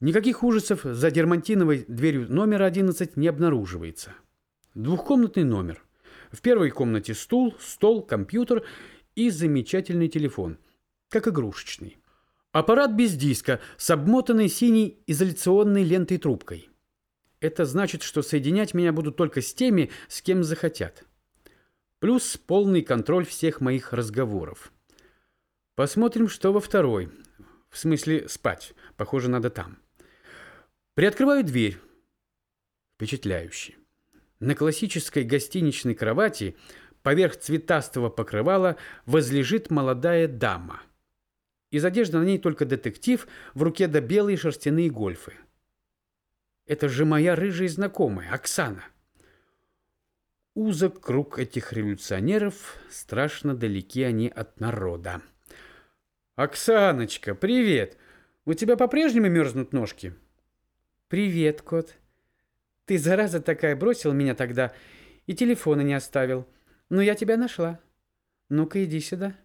Никаких ужасов за дермантиновой дверью номера 11 не обнаруживается. Двухкомнатный номер. В первой комнате стул, стол, компьютер и замечательный телефон, как игрушечный. Аппарат без диска с обмотанной синей изоляционной лентой трубкой. Это значит, что соединять меня будут только с теми, с кем захотят. Плюс полный контроль всех моих разговоров. Посмотрим, что во второй. В смысле, спать. Похоже, надо там. Приоткрываю дверь. Впечатляюще. На классической гостиничной кровати поверх цветастого покрывала возлежит молодая дама. Из одежды на ней только детектив, в руке до белые шерстяные гольфы. Это же моя рыжая знакомая, Оксана. Узок круг этих революционеров, страшно далеки они от народа. «Оксаночка, привет! У тебя по-прежнему мерзнут ножки?» «Привет, кот. Ты, зараза такая, бросил меня тогда и телефона не оставил. Но я тебя нашла. Ну-ка, иди сюда».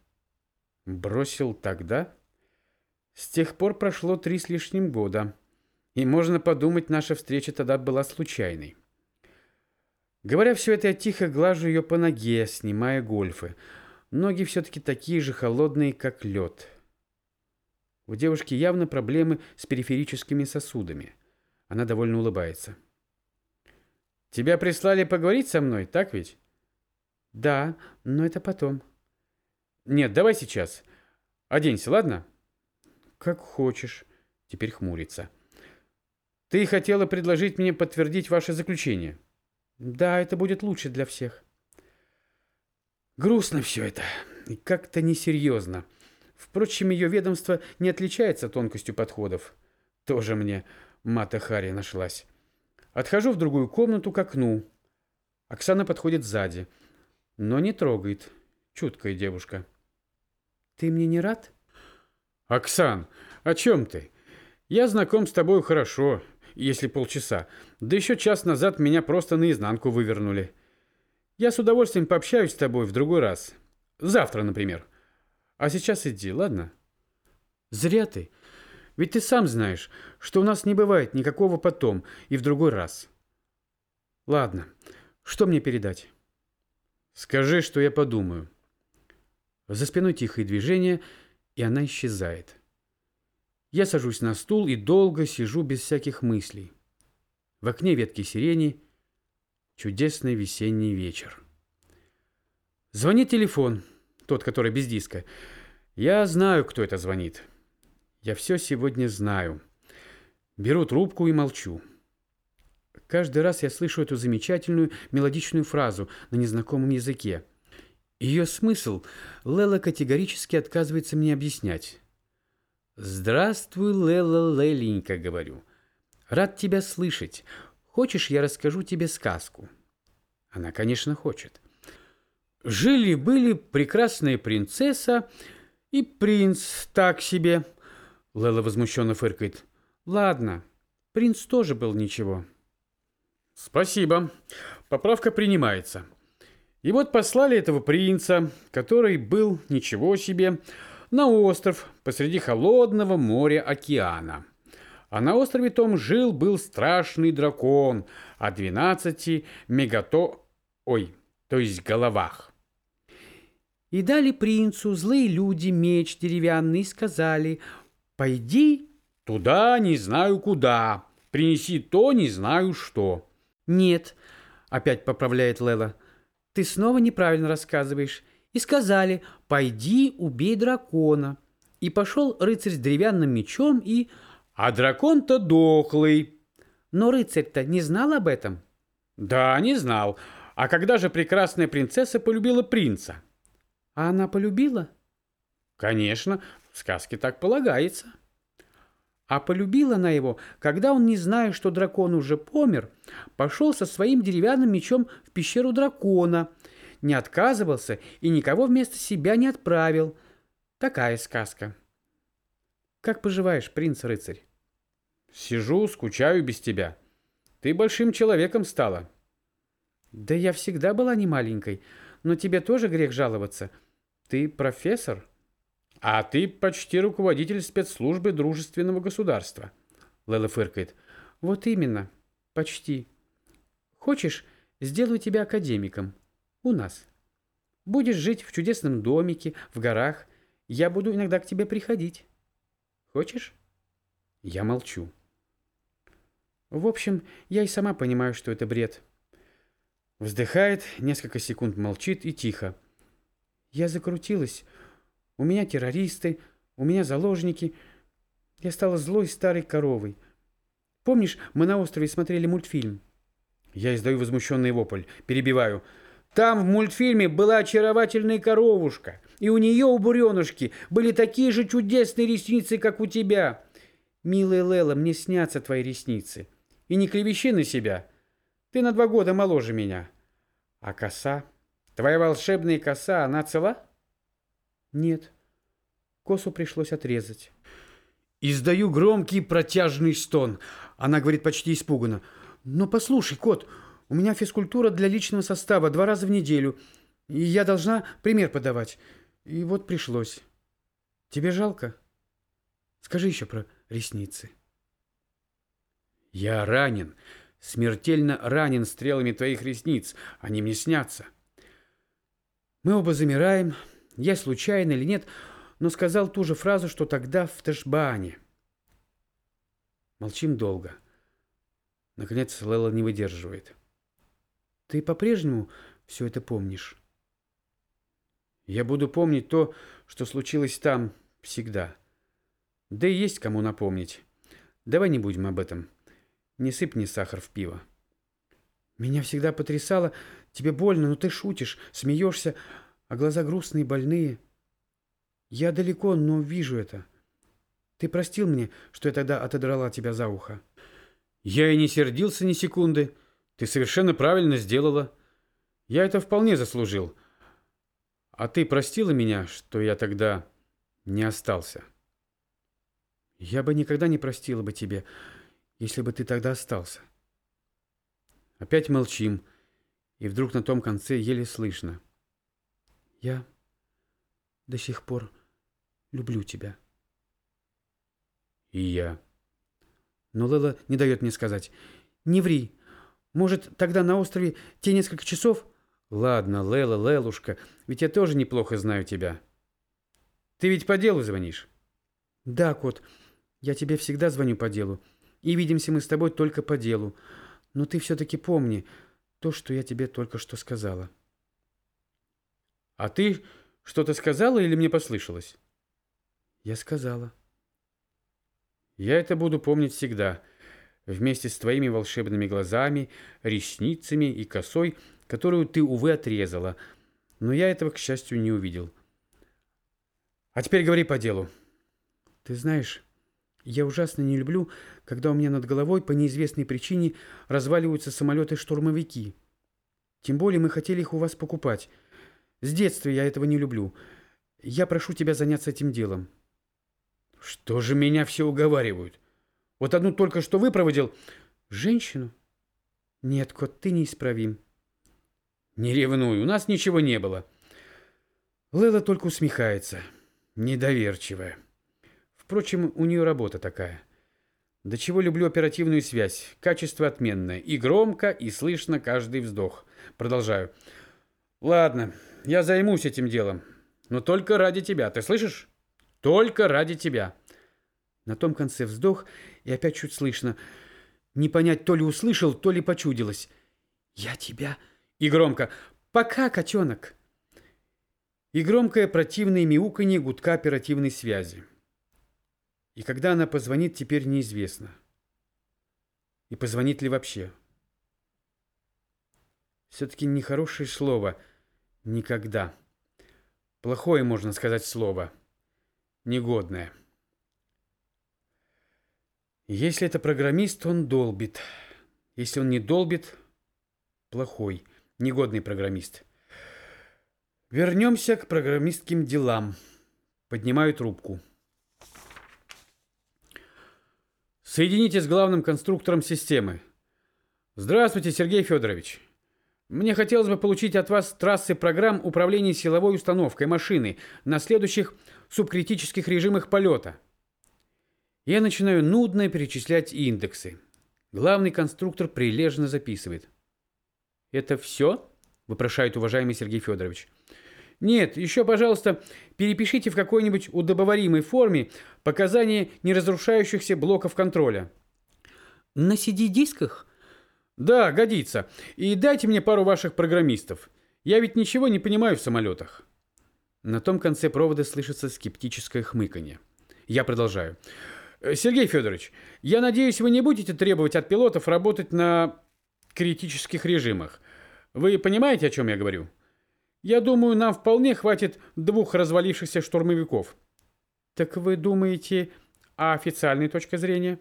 «Бросил тогда?» «С тех пор прошло три с лишним года, и можно подумать, наша встреча тогда была случайной». Говоря все это, я тихо глажу ее по ноге, снимая гольфы. Ноги все-таки такие же холодные, как лед. У девушки явно проблемы с периферическими сосудами. Она довольно улыбается. «Тебя прислали поговорить со мной, так ведь?» «Да, но это потом». «Нет, давай сейчас. Оденься, ладно?» «Как хочешь». Теперь хмурится. «Ты хотела предложить мне подтвердить ваше заключение?» «Да, это будет лучше для всех». Грустно все это и как-то несерьезно. Впрочем, ее ведомство не отличается тонкостью подходов. Тоже мне Мата Хари нашлась. Отхожу в другую комнату к окну. Оксана подходит сзади, но не трогает. Чуткая девушка. Ты мне не рад? Оксан, о чем ты? Я знаком с тобой хорошо, если полчаса. Да еще час назад меня просто наизнанку вывернули. Я с удовольствием пообщаюсь с тобой в другой раз. Завтра, например. А сейчас иди, ладно? Зря ты. Ведь ты сам знаешь, что у нас не бывает никакого потом и в другой раз. Ладно, что мне передать? Скажи, что я подумаю. За спиной тихое движение, и она исчезает. Я сажусь на стул и долго сижу без всяких мыслей. В окне ветки сирени чудесный весенний вечер. Звонит телефон, тот, который без диска. Я знаю, кто это звонит. Я все сегодня знаю. Беру трубку и молчу. Каждый раз я слышу эту замечательную мелодичную фразу на незнакомом языке. Ее смысл Лела категорически отказывается мне объяснять. «Здравствуй, Лела Леленька», — говорю. «Рад тебя слышать. Хочешь, я расскажу тебе сказку?» Она, конечно, хочет. Жили-были прекрасная принцесса и принц так себе — Лела возмущенно фыркает. «Ладно, принц тоже был ничего». «Спасибо. Поправка принимается». И вот послали этого принца, который был ничего себе, на остров посреди холодного моря океана. А на острове том жил-был страшный дракон о двенадцати мегато... Ой, то есть головах. И дали принцу злые люди меч деревянный и сказали, Пойди туда, не знаю куда. Принеси то, не знаю что. Нет, опять поправляет Лела. Ты снова неправильно рассказываешь. И сказали, пойди убей дракона. И пошел рыцарь с деревянным мечом и... А дракон-то дохлый. Но рыцарь-то не знал об этом? Да, не знал. А когда же прекрасная принцесса полюбила принца? А она полюбила? Конечно, в сказке так полагается. А полюбила она его, когда он, не зная, что дракон уже помер, пошел со своим деревянным мечом в пещеру дракона, не отказывался и никого вместо себя не отправил. Такая сказка. Как поживаешь, принц-рыцарь? Сижу, скучаю без тебя. Ты большим человеком стала. Да я всегда была не маленькой, но тебе тоже грех жаловаться. Ты профессор? А ты почти руководитель спецслужбы дружественного государства. Лела фыркает. Вот именно. Почти. Хочешь, сделаю тебя академиком. У нас. Будешь жить в чудесном домике, в горах. Я буду иногда к тебе приходить. Хочешь? Я молчу. В общем, я и сама понимаю, что это бред. Вздыхает, несколько секунд молчит и тихо. Я закрутилась. У меня террористы, у меня заложники. Я стала злой старой коровой. Помнишь, мы на острове смотрели мультфильм? Я издаю возмущенный вопль, перебиваю. Там в мультфильме была очаровательная коровушка, и у нее, у буренушки, были такие же чудесные ресницы, как у тебя. Милая Лела, мне снятся твои ресницы. И не клевещи на себя. Ты на два года моложе меня. А коса? Твоя волшебная коса, она цела? Нет. Косу пришлось отрезать. Издаю громкий протяжный стон. Она говорит почти испуганно. «Но послушай, кот, у меня физкультура для личного состава два раза в неделю, и я должна пример подавать. И вот пришлось. Тебе жалко? Скажи еще про ресницы». «Я ранен, смертельно ранен стрелами твоих ресниц. Они мне снятся». Мы оба замираем, я случайно или нет, но сказал ту же фразу, что тогда в Ташбане. Молчим долго. Наконец Лела не выдерживает. Ты по-прежнему все это помнишь? Я буду помнить то, что случилось там всегда. Да и есть кому напомнить. Давай не будем об этом. Не сыпь мне сахар в пиво. Меня всегда потрясало. Тебе больно, но ты шутишь, смеешься, а глаза грустные, больные. Я далеко, но вижу это. Ты простил мне, что я тогда отодрала тебя за ухо? Я и не сердился ни секунды. Ты совершенно правильно сделала. Я это вполне заслужил. А ты простила меня, что я тогда не остался? Я бы никогда не простила бы тебе, если бы ты тогда остался. Опять молчим, и вдруг на том конце еле слышно. Я до сих пор люблю тебя. И я. Но Лела не дает мне сказать. Не ври. Может, тогда на острове те несколько часов? Ладно, Лела, Лелушка, ведь я тоже неплохо знаю тебя. Ты ведь по делу звонишь? Да, кот, я тебе всегда звоню по делу. И видимся мы с тобой только по делу. Но ты все-таки помни то, что я тебе только что сказала. А ты что-то сказала или мне послышалось? Я сказала. Я это буду помнить всегда, вместе с твоими волшебными глазами, ресницами и косой, которую ты, увы, отрезала. Но я этого, к счастью, не увидел. А теперь говори по делу. Ты знаешь, я ужасно не люблю, когда у меня над головой по неизвестной причине разваливаются самолеты-штурмовики. Тем более мы хотели их у вас покупать. С детства я этого не люблю. Я прошу тебя заняться этим делом. Что же меня все уговаривают? Вот одну только что выпроводил. Женщину? Нет, кот, ты неисправим. Не ревнуй, у нас ничего не было. Лела только усмехается. Недоверчивая. Впрочем, у нее работа такая. До чего люблю оперативную связь. Качество отменное. И громко, и слышно каждый вздох. Продолжаю. Ладно, я займусь этим делом. Но только ради тебя, ты слышишь? Только ради тебя. На том конце вздох, и опять чуть слышно. Не понять, то ли услышал, то ли почудилось. Я тебя... И громко. Пока, котенок. И громкое противное мяуканье гудка оперативной связи. И когда она позвонит, теперь неизвестно. И позвонит ли вообще. Все-таки нехорошее слово «никогда». Плохое, можно сказать, слово. Негодное. Если это программист, он долбит. Если он не долбит, плохой, негодный программист. Вернемся к программистским делам. Поднимаю трубку. Соедините с главным конструктором системы. Здравствуйте, Сергей Федорович. Мне хотелось бы получить от вас трассы программ управления силовой установкой машины на следующих субкритических режимах полета. Я начинаю нудно перечислять индексы. Главный конструктор прилежно записывает. «Это все?» – вопрошает уважаемый Сергей Федорович. «Нет, еще, пожалуйста, перепишите в какой-нибудь удобоваримой форме показания неразрушающихся блоков контроля». «На CD-дисках?» «Да, годится. И дайте мне пару ваших программистов. Я ведь ничего не понимаю в самолетах». На том конце провода слышится скептическое хмыканье. Я продолжаю. Э, Сергей Федорович, я надеюсь, вы не будете требовать от пилотов работать на критических режимах. Вы понимаете, о чем я говорю? Я думаю, нам вполне хватит двух развалившихся штурмовиков. Так вы думаете, а официальной точка зрения?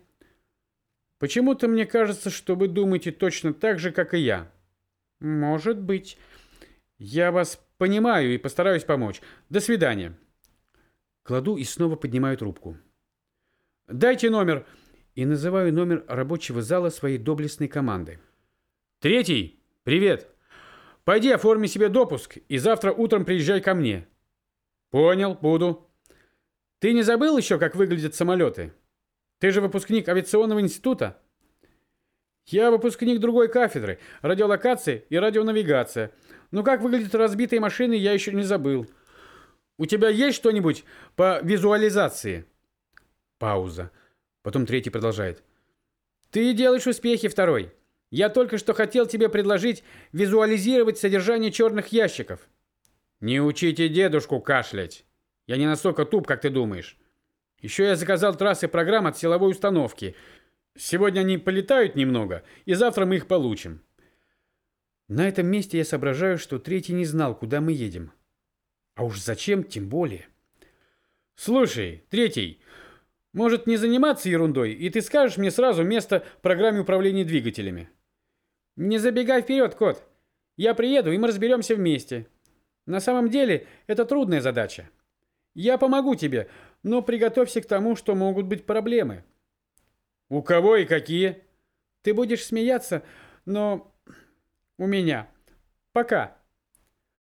Почему-то мне кажется, что вы думаете точно так же, как и я. Может быть. Я вас понимаю и постараюсь помочь. До свидания. Кладу и снова поднимаю трубку. Дайте номер!» И называю номер рабочего зала своей доблестной команды. «Третий! Привет! Пойди оформи себе допуск и завтра утром приезжай ко мне». «Понял, буду». «Ты не забыл еще, как выглядят самолеты? Ты же выпускник авиационного института?» «Я выпускник другой кафедры, радиолокации и радионавигация. Но как выглядят разбитые машины, я еще не забыл. У тебя есть что-нибудь по визуализации?» Пауза. Потом третий продолжает. «Ты делаешь успехи, второй. Я только что хотел тебе предложить визуализировать содержание черных ящиков». «Не учите дедушку кашлять. Я не настолько туп, как ты думаешь. Еще я заказал трассы программ от силовой установки. Сегодня они полетают немного, и завтра мы их получим». На этом месте я соображаю, что третий не знал, куда мы едем. А уж зачем, тем более. «Слушай, третий, может, не заниматься ерундой, и ты скажешь мне сразу место в программе управления двигателями. Не забегай вперед, кот. Я приеду, и мы разберемся вместе. На самом деле, это трудная задача. Я помогу тебе, но приготовься к тому, что могут быть проблемы. У кого и какие? Ты будешь смеяться, но у меня. Пока.